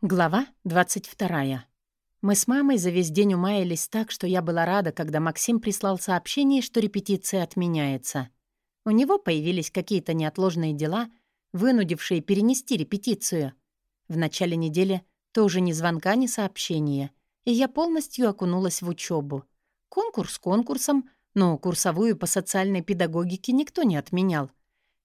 Глава 22. Мы с мамой за весь день умаялись так, что я была рада, когда Максим прислал сообщение, что репетиция отменяется. У него появились какие-то неотложные дела, вынудившие перенести репетицию. В начале недели тоже ни звонка, ни сообщения, и я полностью окунулась в учебу. Конкурс конкурсом, но курсовую по социальной педагогике никто не отменял.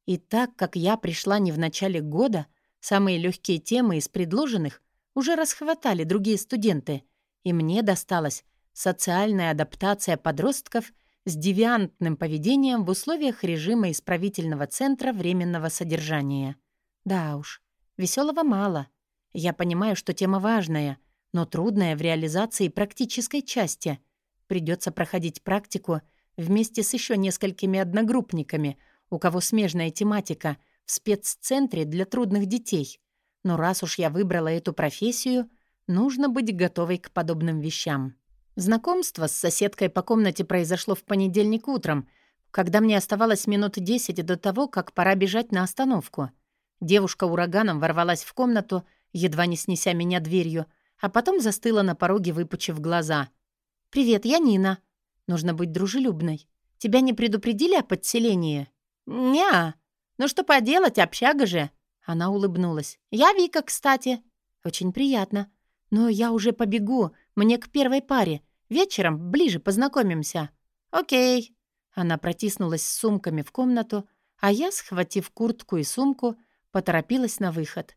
И так как я пришла не в начале года, самые легкие темы из предложенных уже расхватали другие студенты, и мне досталась социальная адаптация подростков с девиантным поведением в условиях режима исправительного центра временного содержания. Да уж, веселого мало. Я понимаю, что тема важная, но трудная в реализации практической части. Придется проходить практику вместе с еще несколькими одногруппниками, у кого смежная тематика в спеццентре для трудных детей. Но раз уж я выбрала эту профессию, нужно быть готовой к подобным вещам. Знакомство с соседкой по комнате произошло в понедельник утром, когда мне оставалось минут десять до того, как пора бежать на остановку. Девушка ураганом ворвалась в комнату, едва не снеся меня дверью, а потом застыла на пороге, выпучив глаза. «Привет, я Нина. Нужно быть дружелюбной. Тебя не предупредили о подселении?» «Не-а. Ну что поделать, общага же», она улыбнулась. «Я Вика, кстати». «Очень приятно. Но я уже побегу. Мне к первой паре. Вечером ближе познакомимся». «Окей». Она протиснулась с сумками в комнату, а я, схватив куртку и сумку, поторопилась на выход.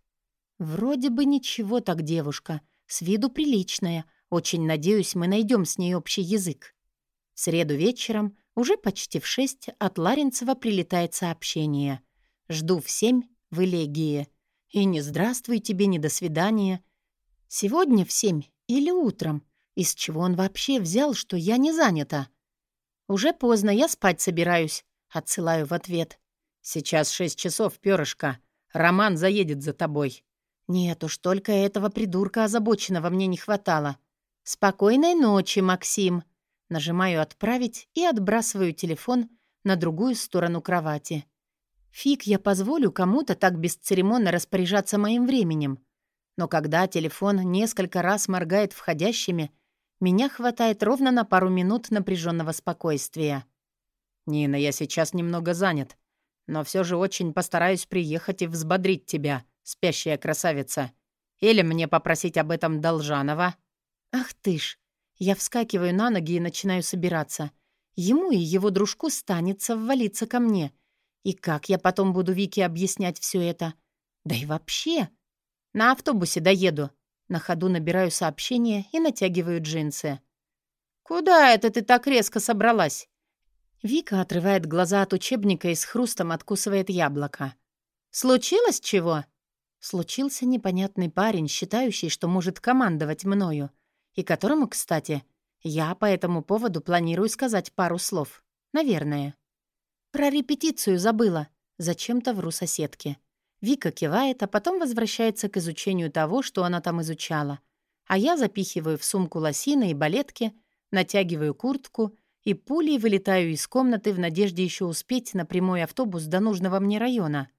«Вроде бы ничего так девушка. С виду приличная. Очень надеюсь, мы найдем с ней общий язык». В среду вечером, уже почти в шесть, от Ларинцева прилетает сообщение. «Жду в семь в элегии. И не здравствуй тебе, не до свидания. Сегодня в семь или утром? Из чего он вообще взял, что я не занята? Уже поздно, я спать собираюсь. Отсылаю в ответ. Сейчас шесть часов, перышко. Роман заедет за тобой. Нет уж, только этого придурка озабоченного мне не хватало. Спокойной ночи, Максим. Нажимаю «Отправить» и отбрасываю телефон на другую сторону кровати. Фиг я позволю кому-то так бесцеремонно распоряжаться моим временем. Но когда телефон несколько раз моргает входящими, меня хватает ровно на пару минут напряженного спокойствия. «Нина, я сейчас немного занят, но все же очень постараюсь приехать и взбодрить тебя, спящая красавица. Или мне попросить об этом Должанова?» «Ах ты ж!» Я вскакиваю на ноги и начинаю собираться. Ему и его дружку станется ввалиться ко мне — и как я потом буду Вике объяснять все это? Да и вообще. На автобусе доеду. На ходу набираю сообщение и натягиваю джинсы. «Куда это ты так резко собралась?» Вика отрывает глаза от учебника и с хрустом откусывает яблоко. «Случилось чего?» Случился непонятный парень, считающий, что может командовать мною, и которому, кстати, я по этому поводу планирую сказать пару слов. Наверное. «Про репетицию забыла». Зачем-то вру соседке. Вика кивает, а потом возвращается к изучению того, что она там изучала. А я запихиваю в сумку лосины и балетки, натягиваю куртку и пулей вылетаю из комнаты в надежде еще успеть на прямой автобус до нужного мне района.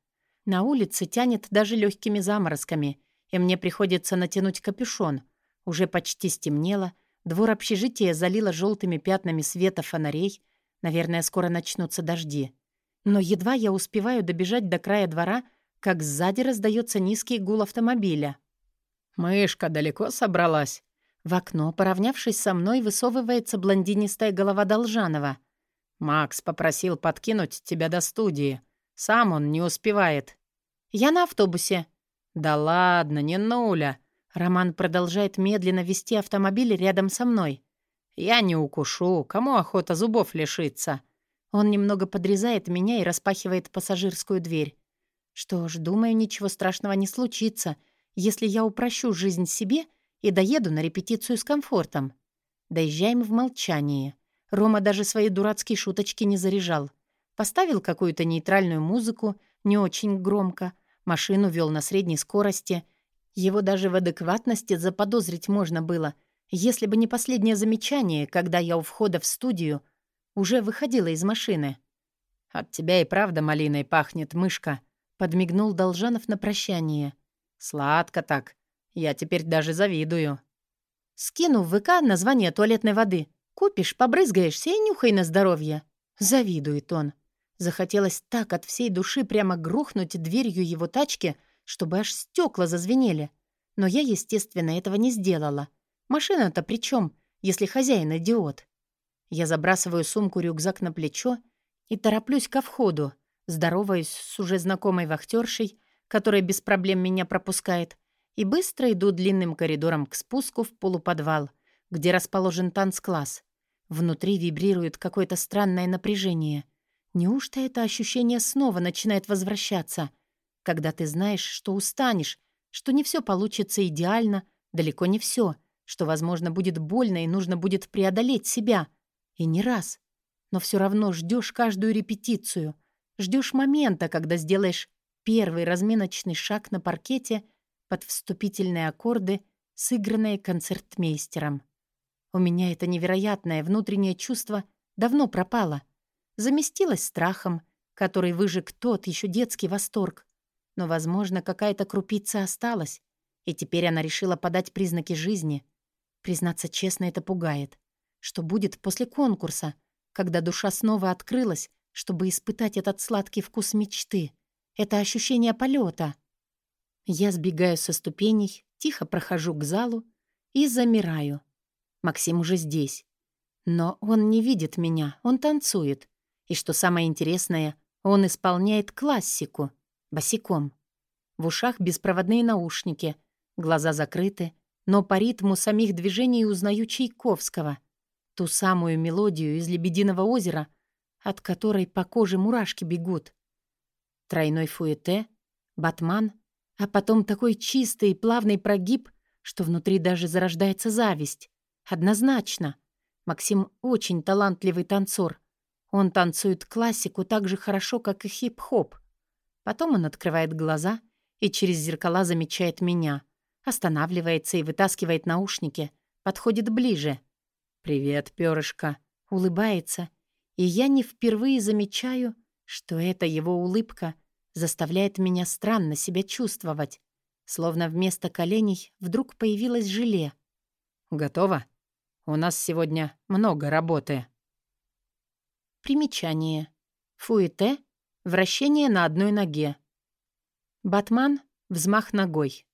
На улице тянет даже легкими заморозками, и мне приходится натянуть капюшон. Уже почти стемнело, двор общежития залило желтыми пятнами света фонарей, Наверное, скоро начнутся дожди. Но едва я успеваю добежать до края двора, как сзади раздается низкий гул автомобиля. «Мышка далеко собралась?» В окно, поравнявшись со мной, высовывается блондинистая голова Должанова. «Макс попросил подкинуть тебя до студии. Сам он не успевает». «Я на автобусе». «Да ладно, не нуля». Роман продолжает медленно вести автомобиль рядом со мной. «Я не укушу. Кому охота зубов лишиться?» Он немного подрезает меня и распахивает пассажирскую дверь. Что ж, думаю, ничего страшного не случится, если я упрощу жизнь себе и доеду на репетицию с комфортом. Доезжаем в молчании. Рома даже свои дурацкие шуточки не заряжал. Поставил какую-то нейтральную музыку, не очень громко, машину вел на средней скорости. Его даже в адекватности заподозрить можно было — если бы не последнее замечание, когда я у входа в студию уже выходила из машины. «От тебя и правда малиной пахнет, мышка», — подмигнул Должанов на прощание. «Сладко так. Я теперь даже завидую. Скину в ВК название туалетной воды. Купишь, побрызгаешься и нюхай на здоровье. Завидует он. Захотелось так от всей души прямо грохнуть дверью его тачки, чтобы аж стекла зазвенели. Но я, естественно, этого не сделала. Машина-то при чем, если хозяин идиот? Я забрасываю сумку-рюкзак на плечо и тороплюсь ко входу, здороваюсь с уже знакомой вахтершей, которая без проблем меня пропускает, и быстро иду длинным коридором к спуску в полуподвал, где расположен танцкласс. Внутри вибрирует какое-то странное напряжение. Неужто это ощущение снова начинает возвращаться, когда ты знаешь, что устанешь, что не все получится идеально, далеко не все, что, возможно, будет больно и нужно будет преодолеть себя. И не раз. Но все равно ждешь каждую репетицию, ждешь момента, когда сделаешь первый разминочный шаг на паркете под вступительные аккорды, сыгранные концертмейстером. У меня это невероятное внутреннее чувство давно пропало. Заместилось страхом, который выжег тот еще детский восторг. Но, возможно, какая-то крупица осталась, и теперь она решила подать признаки жизни. Признаться честно, это пугает. Что будет после конкурса, когда душа снова открылась, чтобы испытать этот сладкий вкус мечты, это ощущение полета. Я сбегаю со ступеней, тихо прохожу к залу и замираю. Максим уже здесь. Но он не видит меня, он танцует. И что самое интересное, он исполняет классику, босиком. В ушах беспроводные наушники, глаза закрыты, но по ритму самих движений узнаю Чайковского. Ту самую мелодию из «Лебединого озера», от которой по коже мурашки бегут. Тройной фуэте, батман, а потом такой чистый и плавный прогиб, что внутри даже зарождается зависть. Однозначно. Максим очень талантливый танцор. Он танцует классику так же хорошо, как и хип-хоп. Потом он открывает глаза и через зеркала замечает меня. Останавливается и вытаскивает наушники. Подходит ближе. «Привет, перышко». Улыбается. И я не впервые замечаю, что эта его улыбка заставляет меня странно себя чувствовать. Словно вместо коленей вдруг появилось желе. «Готово?» У нас сегодня много работы. Примечание. Фуэте — вращение на одной ноге. Батман — взмах ногой.